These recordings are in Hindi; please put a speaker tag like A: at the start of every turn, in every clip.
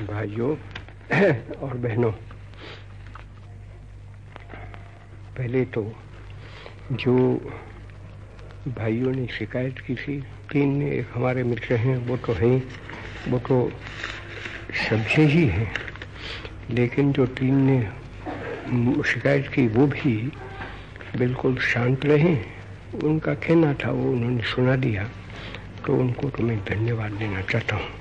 A: भाइयों, और बहनों, पहले तो जो भाइयों ने शिकायत की थी तीन ने एक हमारे मित्र हैं, वो तो हैं, वो तो सबसे ही हैं, लेकिन जो तीन ने शिकायत की, वो भी बिल्कुल शांत रहे। उनका कहना था, वो उन्होंने सुना दिया तो उनको तो मैं धन्यवाद देना चाहता हूँ।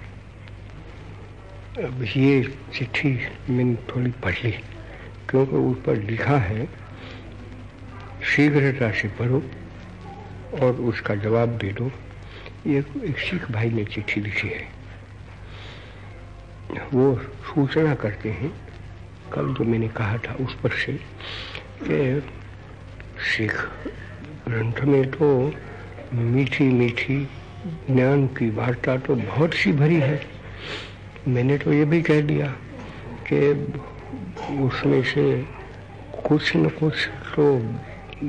A: अब ये चिट्ठी मैंने थोड़ी पढ़ ली क्योंकि ऊपर लिखा है शीघ्रता से पढ़ो और उसका जवाब दे दो। ये एक सिख भाई ने चिट्ठी लिखी है। वो सूचना करते हैं, कल जो मैंने कहा था उस पर से, कि सिख ग्रंथ में तो मीठी मीठी ज्ञान की वार्ता तो बहुत सी भरी है। मैंने तो ये भी कह दिया कि उसमें से कुछ न कुछ तो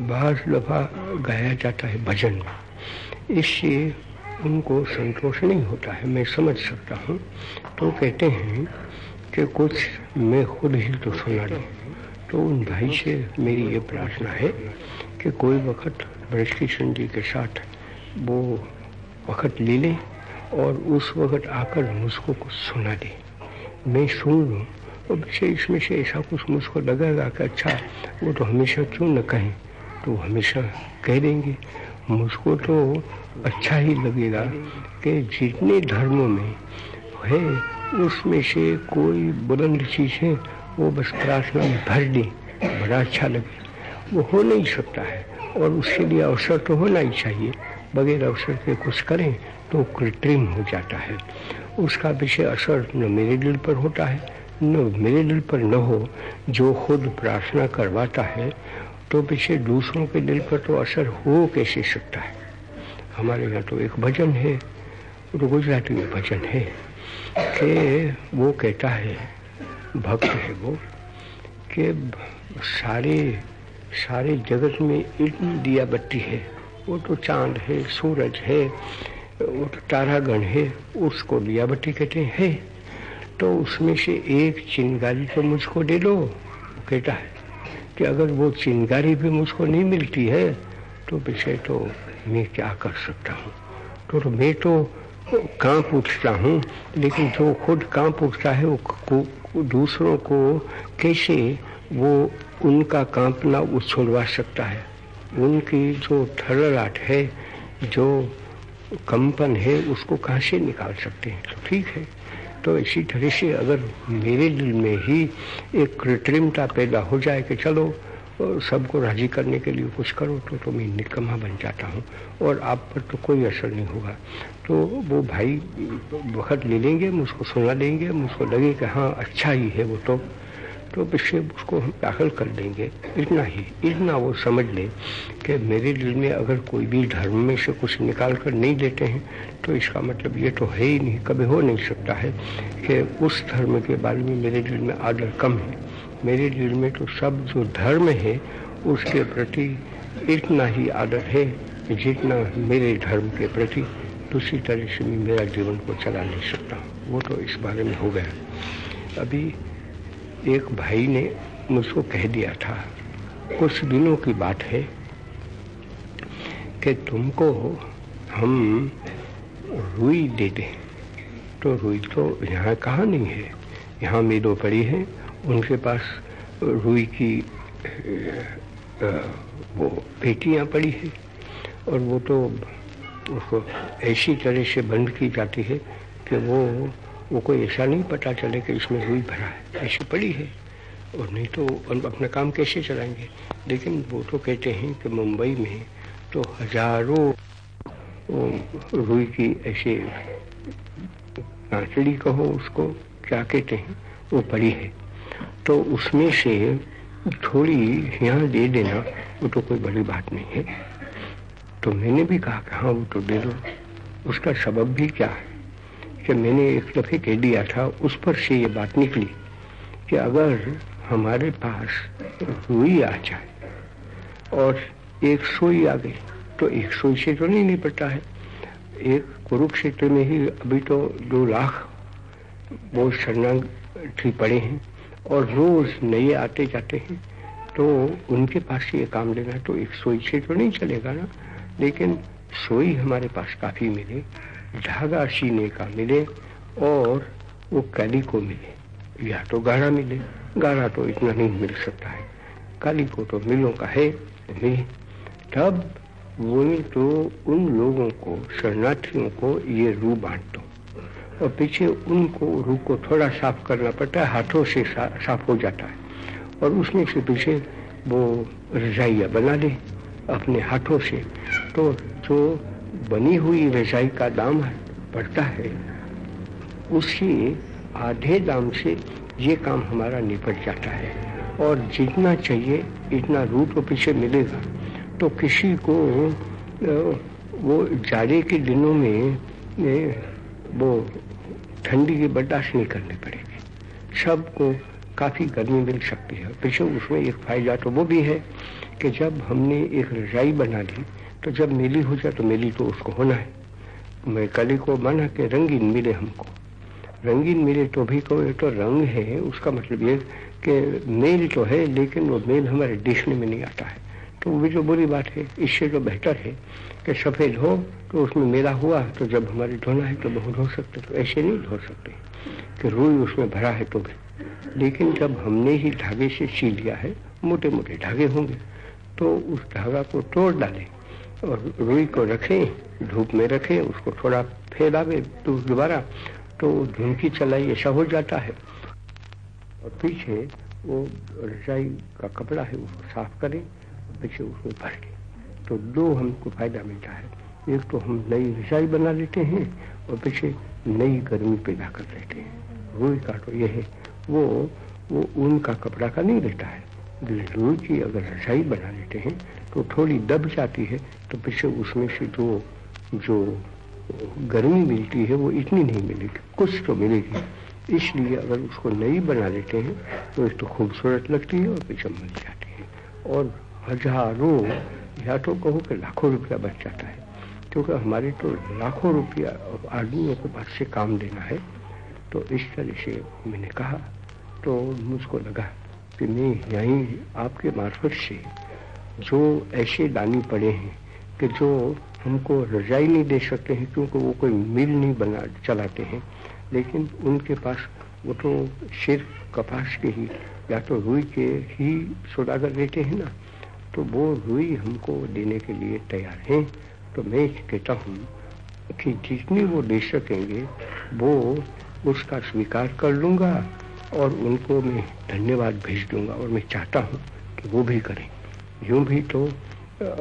A: बार दफ़ा गाया जाता है भजन में। इससे उनको संतोष नहीं होता है, मैं समझ सकता हूँ। तो कहते हैं कि कुछ मैं खुद ही तो सुना दूँ तो उन भाई से मेरी ये प्रार्थना है कि कोई वक्त ब्रज किशन जी के साथ वो वक्त ले लें। और उस वक्त आकर मुझको कुछ सुना दे। मैं सुन लूँ। और वैसे इसमें से ऐसा कुछ मुझको लगेगा कि अच्छा वो तो हमेशा क्यों न कहें? तो हमेशा कह देंगे। मुझको तो अच्छा ही लगेगा कि जितने धर्मों में है, उसमें से कोई बुलंद चीज़ है वो बस प्रार्थना में भर दें। बड़ा अच्छा लगे। वो हो नहीं सकता है। और उसके लिए अवसर तो होना ही चाहिए। बगैर अवसर के कुछ करें तो कृत्रिम हो जाता है। उसका विषय असर न मेरे दिल पर होता है, न मेरे दिल पर न हो, जो खुद प्रार्थना करवाता है तो पीछे दूसरों के दिल पर तो असर हो कैसे सकता है? हमारे यहाँ तो एक भजन है तो गुजराती में भजन है, कि वो कहता है, भक्त है वो, कि सारे सारे जगत में इतनी दिया बत्ती है वो तो चाँद है सूरज है वो तो तारागण है उसको बत्ती कहते हैं। तो उसमें से एक चिंगारी तो मुझको दे दो कहता है कि अगर वो चिंगारी भी मुझको नहीं मिलती है तो विषय तो मैं क्या कर सकता हूँ? तो, तो मैं तो काँप उठता हूँ लेकिन जो खुद काँप उठता है वो दूसरों को कैसे वो उनका कांपना उछलवा सकता है? उनकी जो थरराट है, जो कंपन है, उसको कहाँ से निकाल सकते हैं? तो ठीक है। तो इसी तरह से अगर मेरे दिल में ही एक कृत्रिमता पैदा हो जाए कि चलो, सबको राज़ी करने के लिए कुछ करो तो तो मैं निकम्मा बन जाता हूँ और आप पर तो कोई असर नहीं होगा। तो वो भाई वक्त ले लेंगे मुझको सुना देंगे मुझको लगे कि हाँ अच्छा ही है वो तो। तो पिछले उसको हम दाखिल कर देंगे। इतना ही, इतना वो समझ ले कि मेरे दिल में अगर कोई भी धर्म में से कुछ निकाल कर नहीं देते हैं तो इसका मतलब ये तो है ही नहीं, कभी हो नहीं सकता है कि उस धर्म के बारे में मेरे दिल में आदर कम है। मेरे दिल में तो सब जो धर्म है, उसके प्रति इतना ही आदर है जितना मेरे धर्म के प्रति। दूसरी तरह से मैं मेरा जीवन को चला नहीं सकता। वो तो इस बारे में हो गया। अभी एक भाई ने मुझको कह दिया था, कुछ दिनों की बात है कि तुमको हम रुई दे दें तो रुई तो यहाँ कहाँ नहीं है? यहाँ मेदो पड़ी है, उनके पास रुई की वो पेटियाँ पड़ी है और वो तो उसको ऐसी तरह से बंद की जाती है कि वो वो कोई ऐसा नहीं पता चले कि इसमें रुई भरा है। ऐसी पड़ी है। और नहीं तो अपना काम कैसे चलाएँगे? लेकिन वो तो कहते हैं कि मुंबई में तो हज़ारों रुई की ऐसे नाचड़ी कहो उसको, क्या कहते हैं? वो पड़ी है। तो उसमें से थोड़ी यहाँ दे देना, वो तो कोई बड़ी बात नहीं है। तो मैंने भी कहा कि हाँ वो तो दे दो। उसका सबब भी क्या है? कि मैंने एक दफे कह दिया था, उस पर से ये बात निकली कि अगर हमारे पास रुई आ जाए और एक सोई आ गई तो एक सोई से तो नहीं निपटता है। एक कुरुक्षेत्र में ही अभी तो दो लाख वो शरणार्थी पड़े हैं और रोज नए आते जाते हैं तो उनके पास ये काम लेना तो एक सोई से तो नहीं चलेगा ना। लेकिन सोई हमारे पास काफ़ी मिले। धागा सीने का मिले और वो कैली को मिले। या तो गाढ़ा मिले। गाढ़ा तो इतना नहीं मिल सकता है। काली को तो मिलों का है मिले तब वो तो उन लोगों को शरणार्थियों को ये रू बांट। दो और पीछे उनको रू को थोड़ा साफ़ करना पड़ता है हाथों से सा, साफ़ हो जाता है। और उसमें से पीछे वो रजाइया बना ले अपने हाथों से। तो जो बनी हुई रजाई का दाम पड़ता है। उसी आधे दाम से ये काम हमारा निपट जाता है। और जितना चाहिए, इतना तो पीछे मिलेगा। तो किसी को वो जाड़े के दिनों में वो ठंडी की बर्दाश्त नहीं करनी पड़ेगी। सबको काफ़ी गर्मी मिल सकती है। पीछे उसमें एक फ़ायदा तो वो भी है कि जब हमने एक रजाई बना ली तो जब मेली हो जाए तो मेली तो उसको होना है। मैं कली को माना कि रंगीन मिले हमको। रंगीन मिले तो भी कोई तो रंग है, उसका मतलब ये कि मेल तो है, लेकिन वो मेल हमारे देखने में नहीं आता है। तो वो जो बुरी बात है, इससे जो बेहतर है कि सफ़ेद हो तो उसमें मेला हुआ तो जब हमारे धोना है तो बहुत धो सकते तो ऐसे नहीं धो सकते कि रुई उसमें भरा है तो भी। लेकिन जब हमने ही धागे से सी लिया है मोटे मोटे धागे होंगे तो उस धागा को तोड़ डालें। और रुई को रखें, धूप में रखें, उसको थोड़ा फैलावे तो दोबारा तो धुनकी चलाई ऐसा हो जाता है। और पीछे वो रजाई का कपड़ा है, उसको साफ़ करें, और पीछे उसमें भर के तो दो हमको फ़ायदा मिलता है। एक तो हम नई रजाई बना लेते हैं, और पीछे नई गर्मी पैदा कर लेते हैं। रुई का तो यह है, वो वो ऊन का कपड़ा का नहीं रहता है। रुई की अगर रजाई बना लेते हैं तो थोड़ी दब जाती है तो पीछे उसमें से जो जो गर्मी मिलती है, वो इतनी नहीं मिलेगी, कुछ तो मिलेगी। इसलिए अगर उसको नई बना लेते हैं तो इस तो खूबसूरत लगती है और पीछे मिल जाती है। और हज़ारों, या तो कहो कि लाखों रुपया बच जाता है। क्योंकि हमारे तो लाखों रुपया आदमियों के पास से काम देना है। तो इस तरह से मैंने कहा तो मुझको लगा कि मैं यहीं आपके मार्फत से जो ऐसे दानी पड़े हैं कि जो हमको रजाई नहीं दे सकते हैं, क्योंकि वो कोई मिल नहीं बना, चलाते हैं। लेकिन उनके पास वो तो सिर्फ़ कपास के ही, या तो रुई के ही सौदागर देते हैं ना तो वो रुई हमको देने के लिए तैयार हैं। तो मैं कहता हूँ कि जितनी वो दे सकेंगे, वो उसका स्वीकार कर लूँगा। और उनको मैं धन्यवाद भेज दूँगा और मैं चाहता हूँ कि वो भी करें। यूँ भी तो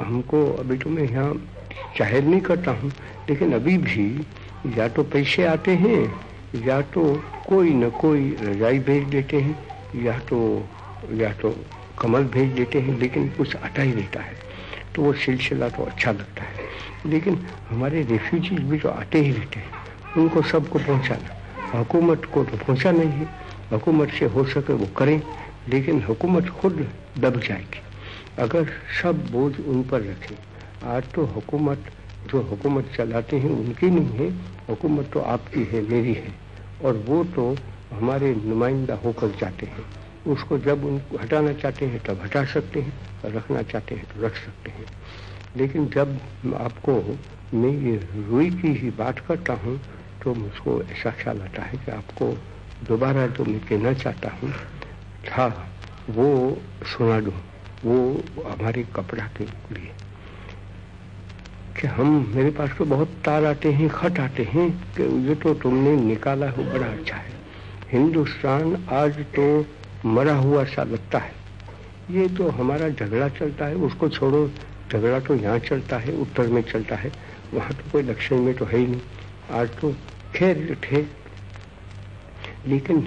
A: हमको अभी तो मैं यहाँ ज़ाहिर नहीं करता हूँ, लेकिन अभी भी या तो पैसे आते हैं, या तो कोई न कोई रजाई भेज देते हैं, या तो या तो कमल भेज देते हैं, लेकिन कुछ आता ही रहता है। तो वो सिलसिला तो अच्छा लगता है। लेकिन हमारे रेफ्यूजीज भी तो आते ही रहते हैं। उनको सबको पहुँचाना, हुकूमत को तो पहुँचा नहीं है। हुकूमत से हो सके वो करें, लेकिन हुकूमत खुद दब जाएगी। अगर सब बोझ उन पर रखें, आज तो हुकूमत, जो हुकूमत चलाते हैं उनकी नहीं है, हुकूमत तो आपकी है, मेरी है। और वो तो हमारे नुमाइंदा होकर जाते हैं। उसको जब उनको हटाना चाहते हैं, तब हटा सकते हैं, रखना चाहते हैं तो रख सकते हैं। लेकिन जब आपको, मैं ये रुई की ही बात करता हूँ तो मुझको ऐसा ख्याल आता है कि आपको दोबारा तो मैं कहना चाहता हूँ, था वो सुना दूँ, वो हमारे कपड़ा के लिए। कि हम मेरे पास तो बहुत तार आते हैं खत आते हैं, कि ये तो तुमने निकाला हो, बड़ा अच्छा है। हिंदुस्तान आज तो मरा हुआ सा लगता है। ये तो हमारा झगड़ा चलता है, उसको छोड़ो, झगड़ा तो यहाँ चलता है, उत्तर में चलता है, वहाँ तो कोई दक्षिण में तो है ही नहीं। आज तो खैर थे लेकिन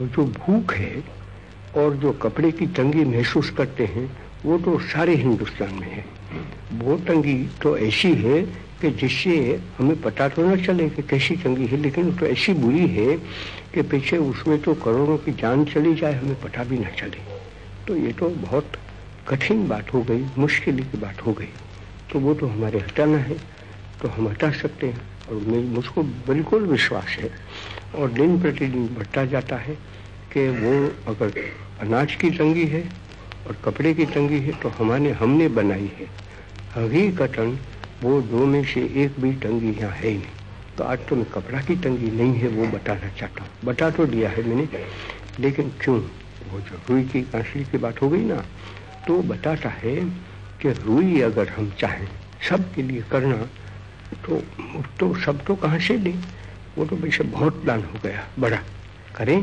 A: जो भूख है और जो कपड़े की तंगी महसूस करते हैं, वो तो सारे हिंदुस्तान में है। वो तंगी तो ऐसी है कि जिससे हमें पता तो न चले कि कैसी तंगी है, लेकिन तो ऐसी बुरी है कि पीछे उसमें तो करोड़ों की जान चली जाए, हमें पता भी न चले। तो ये तो बहुत कठिन बात हो गई, मुश्किल की बात हो गई। तो वो तो हमारे हटाना है तो हम हटा सकते हैं, और मुझको बिल्कुल विश्वास है और दिन प्रतिदिन बढ़ता जाता है कि वो अगर अनाज की तंगी है और कपड़े की तंगी है तो हमारे, हमने बनाई है। हकीकतन वो दो में से एक भी तंगी यहाँ है ही नहीं। तो आज तो मैं कपड़ा की तंगी नहीं है, वो बताना चाहता हूँ। बता तो दिया है मैंने, लेकिन क्यों? वो जो रुई की कांसली की बात हो गई ना तो बताता है कि रुई अगर हम चाहें, सब के लिए करना तो तो सब तो कहाँ से दें वो तो वैसे बहुत प्लान हो गया, बड़ा। करें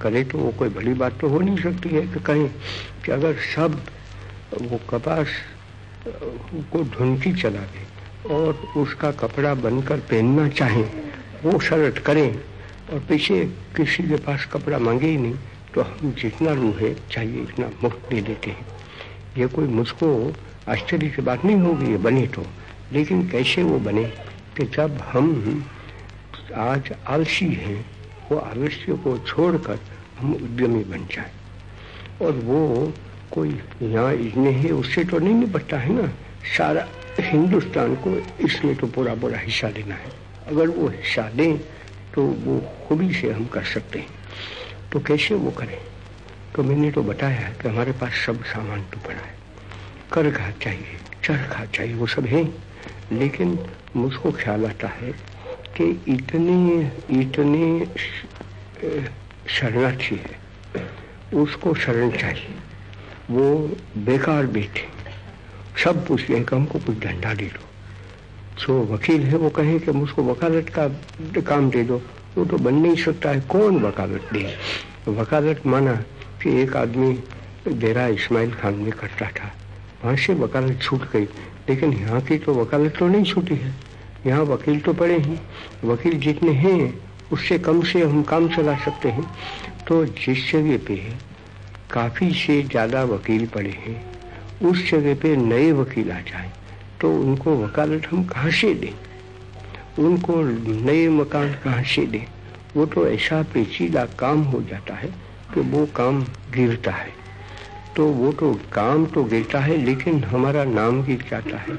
A: करें तो वो कोई बड़ी बात तो हो नहीं सकती है कि कहें कि अगर सब वो कपास को ढूंढती चला दे और उसका कपड़ा बनकर पहनना चाहें, वो शर्त करें और पीछे किसी के पास कपड़ा मांगे ही नहीं तो हम जितना रू है चाहिए इतना मुफ़्त दे देते हैं। ये कोई मुझको आश्चर्य की बात नहीं होगी, ये बने तो। लेकिन कैसे वो बने कि जब हम आज आलसी हैं, वो आलस्य को छोड़कर हम उद्यमी बन जाए। और वो कोई यहाँ इसमें है, उससे तो नहीं निपटता है ना? सारा हिंदुस्तान को इसमें तो पूरा पूरा हिस्सा देना है। अगर वो हिस्सा दें तो वो खूबी से हम कर सकते हैं। तो कैसे वो करें? तो मैंने तो बताया कि हमारे पास सब सामान तो पड़ा है। कर खा चाहिए चरखा चाहिए, वो सब है। लेकिन मुझको ख्याल आता है कि इतने इतने शरणार्थी है। उसको शरण चाहिए। वो बेकार बैठे सब पूछते हैं कि हमको कुछ धंधा दे दो। जो वकील है वो कहे कि मुझको वकालत का काम दे दो। वो तो बन नहीं सकता है। कौन वकालत दे? वकालत माना कि एक आदमी डेरा इस्माइल खान में करता था। वहाँ से वकालत छूट गई। लेकिन यहाँ की तो वकालत तो नहीं छूटी है। यहाँ वकील तो पड़े हैं। वकील जितने हैं, उससे कम से हम काम चला सकते हैं। तो जिस जगह पे काफ़ी से ज़्यादा वकील पड़े हैं, उस जगह पे नए वकील आ जाए तो उनको वकालत हम कहाँ से दें? उनको नए मकान कहाँ से दें? वो तो ऐसा पेचीदा काम हो जाता है कि वो काम गिरता है। तो वो तो काम तो गिरता है, लेकिन हमारा नाम गिर जाता है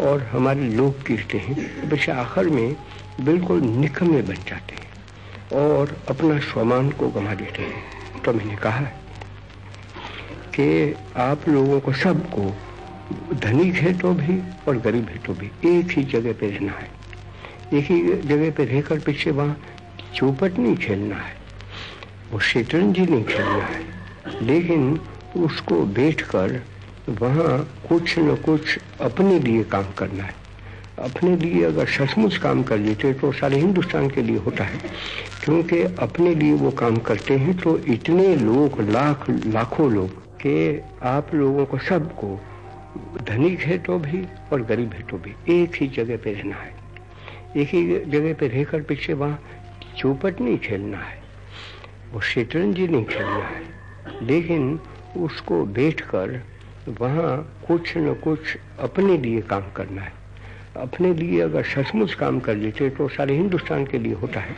A: और हमारे लोग गिरते हैं। बस आखिर में बिल्कुल निकमे बन जाते हैं और अपना स्वमान को गंवा देते हैं। तो मैंने कहा कि आप लोगों को सबको, धनिक है तो भी और गरीब है तो भी, एक ही जगह पे रहना है। एक ही जगह पे रहकर पीछे वहाँ चौपट नहीं खेलना है, वो शतरंजी नहीं खेलना है। लेकिन उसको बैठकर वहाँ कुछ न कुछ अपने लिए काम करना है। अपने लिए अगर सचमुच काम कर लेते तो सारे हिंदुस्तान के लिए होता है। क्योंकि अपने लिए वो काम करते हैं तो इतने लोग, लाख, लाखों लोग, के आप लोगों को सबको, धनिक है तो भी और गरीब है तो भी, एक ही जगह पे रहना है। एक ही जगह पे रहकर पीछे वहाँ चौपट नहीं खेलना है, वो शतरंजी नहीं खेलना है। लेकिन उसको बैठकर वहाँ कुछ न कुछ अपने लिए काम करना है। अपने लिए अगर सचमुच काम कर लेते तो सारे हिंदुस्तान के लिए होता है।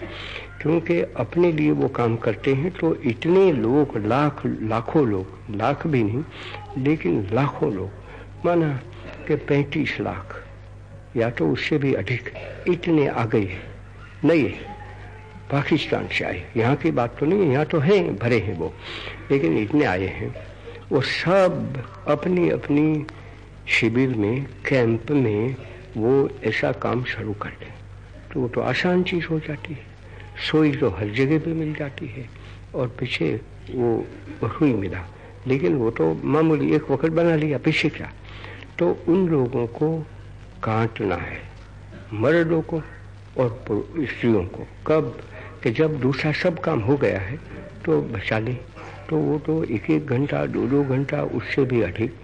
A: क्योंकि अपने लिए वो काम करते हैं तो इतने लोग, लाख, लाखों लोग, लाख भी नहीं, लेकिन लाखों लोग, माना कि पैंतीस लाख, या तो उससे भी अधिक, इतने आ गए नहीं पाकिस्तान से आए। यहाँ की बात तो नहीं है। यहाँ तो है, भरे हैं वो। लेकिन इतने आए हैं। वो सब अपनी अपनी शिविर में, कैंप में वो ऐसा काम शुरू कर दें। तो वो तो आसान चीज़ हो जाती है। सोई तो हर जगह पे मिल जाती है और पीछे वो हुई मिला। लेकिन वो तो मामूली एक वक्त बना लिया, पीछे क्या? तो उन लोगों को काटना है, मर्दों को और स्त्रियों को। कब? कि जब दूसरा सब काम हो गया है तो बचा लें। तो वो तो एक एक घंटा दो दो घंटा उससे भी अधिक।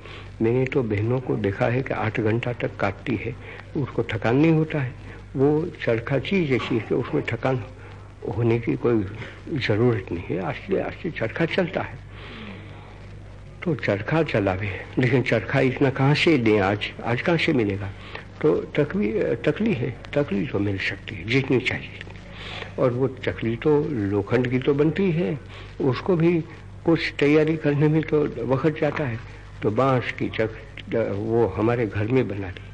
A: मैंने तो बहनों को देखा है कि आठ घंटा तक काटती है, उसको थकान नहीं होता है। वो चरखा चीज़ ऐसी है कि उसमें थकान होने की कोई ज़रूरत नहीं है आस्ते आस्ते चरखा चलता है। तो चरखा चलावे, लेकिन चरखा इतना कहाँ से दें आज? आज कहाँ से मिलेगा? तो तकली तकली है, तकली तो मिल सकती है, जितनी चाहिए। और वो चकली तो लोखंड की तो बनती है, उसको भी कुछ तैयारी करने में तो वक्त जाता है तो बाँस की चक वो हमारे घर में बना दी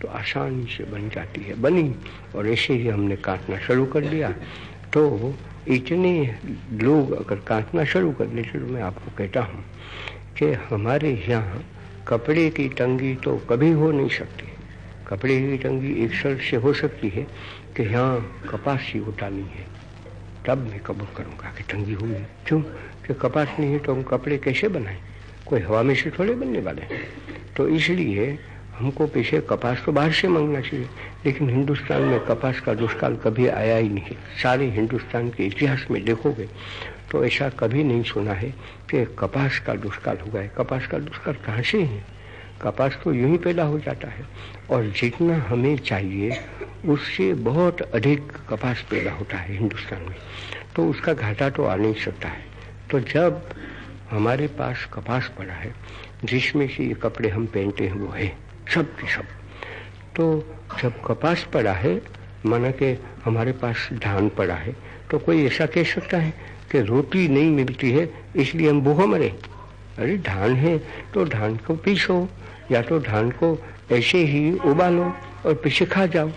A: तो आसानी से बन जाती है। बनी, और ऐसे ही हमने काटना शुरू कर दिया। तो इतने लोग अगर काटना शुरू कर लेते तो मैं आपको कहता हूँ कि हमारे यहाँ कपड़े की तंगी तो कभी हो नहीं सकती। कपड़े की तंगी एक शर्त से हो सकती है कि यहाँ कपास ही उठानी है। तब मैं कबूल करूँगा कि तंगी हुई है। क्यों? कि कपास नहीं है तो हम कपड़े कैसे बनाएँ? कोई हवा में से थोड़े बनने वाले हैं। तो इसलिए हमको पीछे कपास तो बाहर से मांगना चाहिए। लेकिन हिंदुस्तान में कपास का दुष्काल कभी आया ही नहीं। सारे हिंदुस्तान के इतिहास में देखोगे तो ऐसा कभी नहीं सुना है कि कपास का दुष्काल हुआ है कपास का दुष्काल कहाँ से है? कपास तो यूँ ही पैदा हो जाता है। और जितना हमें चाहिए, उससे बहुत अधिक कपास पैदा होता है हिंदुस्तान में। तो उसका घाटा तो आ नहीं सकता है। तो जब हमारे पास कपास पड़ा है, जिसमें से ये कपड़े हम पहनते हैं, वो है सब के सब। तो जब कपास पड़ा है, माना कि हमारे पास धान पड़ा है तो कोई ऐसा कह सकता है कि रोटी नहीं मिलती है, इसलिए हम भूखो मरे। अरे, धान है तो धान को पीसो। या तो धान को ऐसे ही उबालो और पीछे खा जाओ।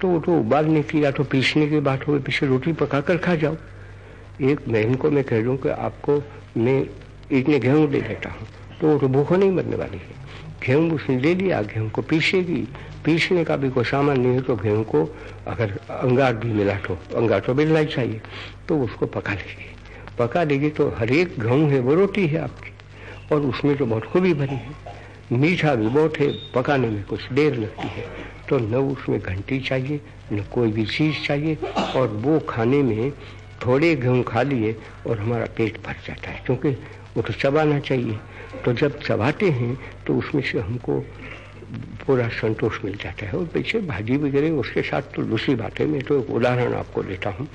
A: तो वो तो उबालने की या तो पीसने की बात हो, पीछे रोटी पका कर खा जाओ। एक बहन को मैं कह दूँ कि आपको मैं इतने गेहूँ दे देता हूँ। तो वो तो भूखो नहीं मरने वाली है। गेहूँ उसने ले लिया गेहूँ को पीसेगी। पीसने का भी कोई सामान नहीं है तो गेहूँ को अगर अंगार भी मिला तो अंगार तो मिलना ही चाहिए। तो उसको पका लेगी। पका देगी तो हर एक गेहूँ है, वो रोटी है आपकी। और उसमें तो बहुत खूबी भरी है। मीठा भी बहुत है, पकाने में कुछ देर लगती है। तो न उसमें घंटी चाहिए, न कोई भी चीज़ चाहिए और वो खाने में थोड़े गेहूँ खा लिए और हमारा पेट भर जाता है, क्योंकि वो तो चबाना चाहिए। तो जब चबाते हैं तो उसमें से हमको पूरा संतोष मिल जाता है। और पीछे भाजी वगैरह, उसके साथ तो दूसरी बात है, मैं तो एक उदाहरण आपको देता हूँ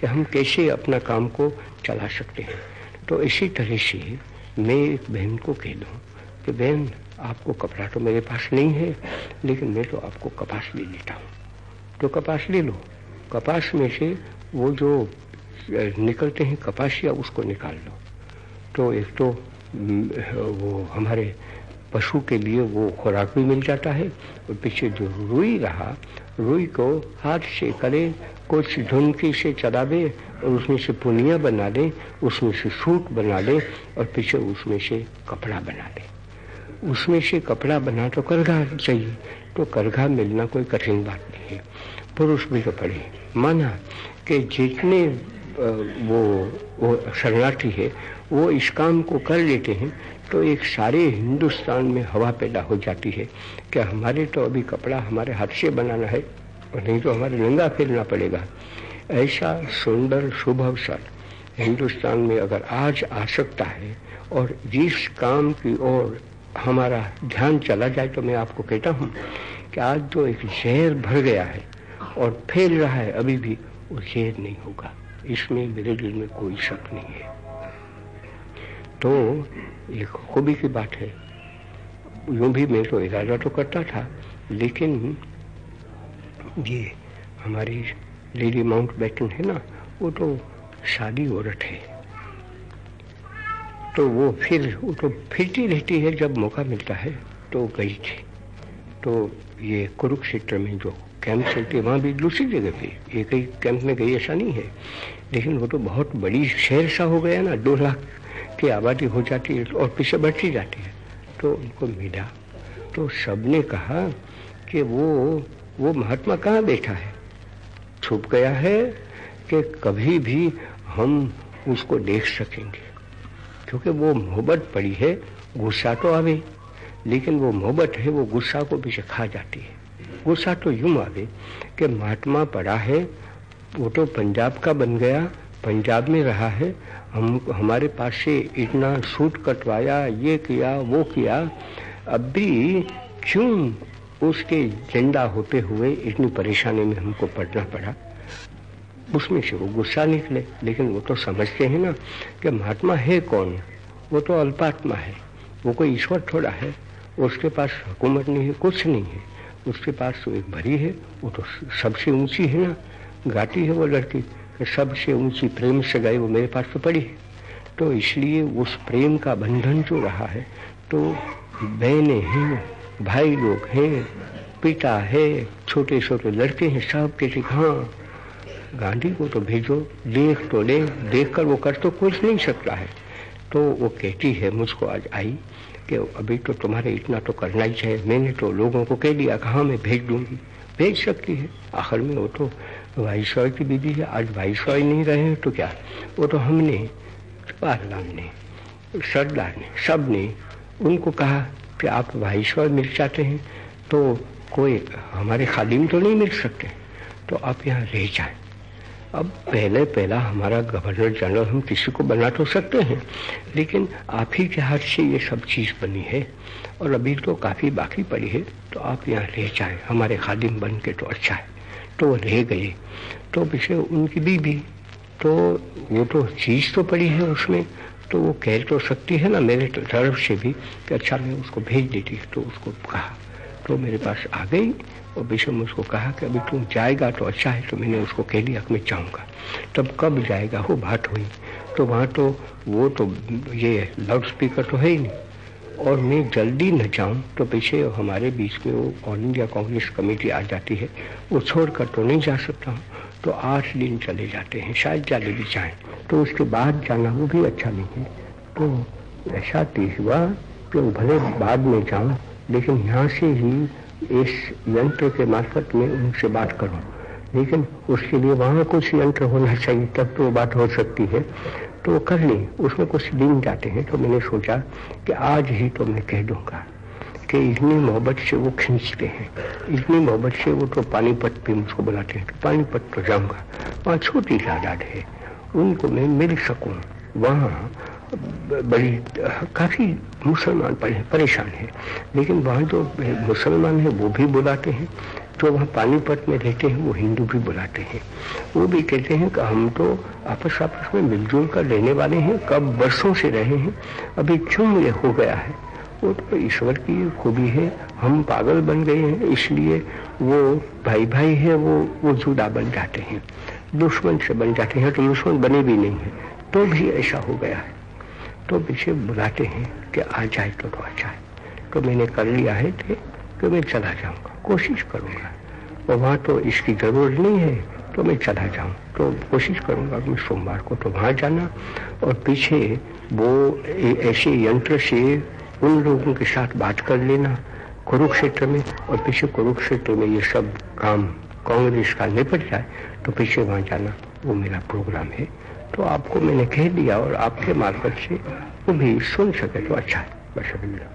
A: कि हम कैसे अपना काम को चला सकते हैं। तो इसी तरह से मैं एक बहन को कह दूँ कि बहन आपको कपड़ा तो मेरे पास नहीं है, लेकिन मैं तो आपको कपास ले लेता हूँ। तो कपास ले लो। कपास में से वो जो निकलते हैं कपासिया उसको निकाल लो। तो एक तो वो हमारे पशु के लिए वो खुराक भी मिल जाता है, और पीछे जो रुई रहा, रुई को हाथ से करे, कुछ धुनकी से चलावे और उसमें से पुनिया बना दे, उसमें से सूट बना दे, और पीछे उसमें से कपड़ा बना दे। उसमें से कपड़ा बना तो करघा चाहिए। तो करघा मिलना कोई कठिन बात नहीं है। पुरुष भी तो पड़े माना कि जितने वो वो शरणार्थी है, वो इस काम को कर लेते हैं तो एक सारे हिंदुस्तान में हवा पैदा हो जाती है कि हमारे तो अभी कपड़ा हमारे हाथ से बनाना है, और नहीं तो हमारे नंगा फिरना पड़ेगा। ऐसा सुंदर शुभ अवसर हिंदुस्तान में अगर आज आ सकता है, और जिस काम की ओर हमारा ध्यान चला जाए तो मैं आपको कहता हूँ कि आज जो एक जहर भर गया है और फैल रहा है, अभी भी वो जहर नहीं होगा। इसमें मेरे दिल में कोई शक नहीं है। तो एक खूबी की बात है। यूँ भी मैं तो इरादा तो करता था, लेकिन ये हमारी लेडी माउंट बैटन है ना, वो तो शादी औरत है। तो वो फिर, वो तो फिरती रहती है जब मौका मिलता है तो गई थी। तो ये कुरुक्षेत्र में जो कैंप चलती है, वहाँ भी दूसरी जगह पे एक ही कैंप में गई, ऐसा नहीं है। लेकिन वो तो बहुत बड़ी शहर सा हो गया ना, दो लाख की आबादी हो जाती है और पीछे बढ़ती जाती है। तो उनको मिला। तो सबने कहा कि वो वो महात्मा कहाँ बैठा है? छुप गया है कि कभी भी हम उसको देख सकेंगे। क्योंकि वो मोहब्बत पड़ी है, गुस्सा तो आवे, लेकिन वो मोहब्बत है, वो गुस्सा को पीछे खा जाती है। गुस्सा तो यूँ आवे कि महात्मा पड़ा है, वो तो पंजाब का बन गया, पंजाब में रहा है, हम, हमारे पास से इतना सूट कटवाया, ये किया, वो किया, अब भी क्यों उसके ज़िंदा होते हुए इतनी परेशानी में हमको पड़ना पड़ा? उसमें से वो गुस्सा निकले। लेकिन वो तो समझते हैं ना कि महात्मा है कौन? वो तो अल्पात्मा है। वो कोई ईश्वर थोड़ा है। उसके पास हुकूमत नहीं है, कुछ नहीं है। उसके पास तो एक भरी है, वो तो सबसे ऊँची है ना। गाती है वो लड़की सबसे ऊँची प्रेम से गए वो मेरे पास तो पड़ी है। तो इसलिए उस प्रेम का बंधन जो रहा है तो बहने हैं, भाई लोग हैं, पिता है छोटे छोटे लड़के हैं, सब कहते हाँ गांधी को तो भेजो, देख तो देख देख कर वो कर तो कुछ नहीं सकता है। तो वो कहती है, मुझको आज आई कि अभी तो तुम्हारे इतना तो करना ही चाहिए। मैंने तो लोगों को कह दिया कि हाँ मैं भेज दूँगी? भेज सकती है। आखिर में वो तो वाइसॉय की बीबी है। आज वाइसॉय नहीं रहे तो क्या? वो तो हमने जवाहरलाल ने, सरदार ने, सबने उनको कहा कि आप वाइसॉय मिल जाते हैं। तो कोई हमारे खादिम तो नहीं मिल सकते। तो आप यहाँ रह जाए। अब पहले पहला हमारा गवर्नर जनरल हम किसी को बना तो सकते हैं, लेकिन आप ही के हाथ से ये सब चीज़ बनी है और अभी तो काफ़ी बाकी पड़ी है तो आप यहाँ रह जाए। हमारे खादिम बन के तो अच्छा है। तो वो रह गए। तो पीछे उनकी बीबी तो वो तो चीज़ तो पड़ी है उसमें तो वो कह तो सकती है ना मेरे तरफ़ से भी कि अच्छा मैं उसको भेज देती तो उसको कहा। तो मेरे पास आ गई और विषम उसको कहा कि अभी तुम जाएगा तो अच्छा है तो मैंने उसको कह दिया कि मैं जाऊँगा तब कब जाएगा? वो बात हुई। तो वहाँ तो वो तो ये लाउड स्पीकर तो है ही नहीं। और मैं जल्दी न जाऊँ तो पीछे हमारे बीच में वो ऑल इंडिया कांग्रेस कमेटी आ जाती है। वो छोड़कर तो नहीं जा सकता हूँ तो आठ दिन चले जाते हैं, शायद ज़्यादा भी जाए। तो उसके बाद जाना वो भी अच्छा नहीं है। तो ऐसा तीस हुआ कि भले बाद में जाऊँ, लेकिन यहाँ से ही इस यंत्र के मार्फत में उनसे बात करूँ। लेकिन उसके लिए वहाँ कुछ यंत्र होना चाहिए, तब तो बात हो सकती है। तो कर ली, उसमें कुछ दिन जाते हैं तो मैंने सोचा कि आज ही तो मैं कह दूँगा कि इतनी मोहब्बत से वो खींचते हैं। इतनी मोहब्बत से वो तो पानीपत पे मुझको बुलाते हैं तो पानीपत तो जाऊँगा। वहाँ छोटी तादाद है, उनको मैं मिल सकूँ। वहाँ बड़ी, काफ़ी मुसलमान परेशान है। लेकिन वहाँ जो मुसलमान है, वो भी बुलाते हैं। जो वहाँ पानीपत में रहते हैं, वो हिंदू भी बुलाते हैं। वो भी कहते हैं कि हम तो आपस आपस में मिलजुल कर रहने वाले हैं, कब वर्षों से रहे हैं, अभी क्यों ये हो गया है? वो तो ईश्वर की खूबी है। हम पागल बन गए हैं, इसलिए वो भाई भाई है, वो वो जुदा बन जाते हैं। दुश्मन से बन जाते हैं तो दुश्मन बने भी नहीं है। तो भी ऐसा हो गया है। तो पीछे बुलाते हैं कि आ जाए तो, तो अच्छा है तो मैंने कर लिया है थे कि मैं चला जाऊँगा। कोशिश करूँगा। और वहाँ तो इसकी ज़रूरत नहीं है तो मैं चला जाऊँ। तो कोशिश करूँगा कि सोमवार को तो वहाँ जाना। और पीछे वो ऐसे यंत्र से उन लोगों के साथ बात कर लेना कुरुक्षेत्र में। और पीछे कुरुक्षेत्र में ये सब काम कांग्रेस का निपट जाए तो पीछे वहाँ जाना वो मेरा प्रोग्राम है। तो आपको मैंने कह दिया और आपके मार्फत से वो भी सुन सके तो अच्छा है। बस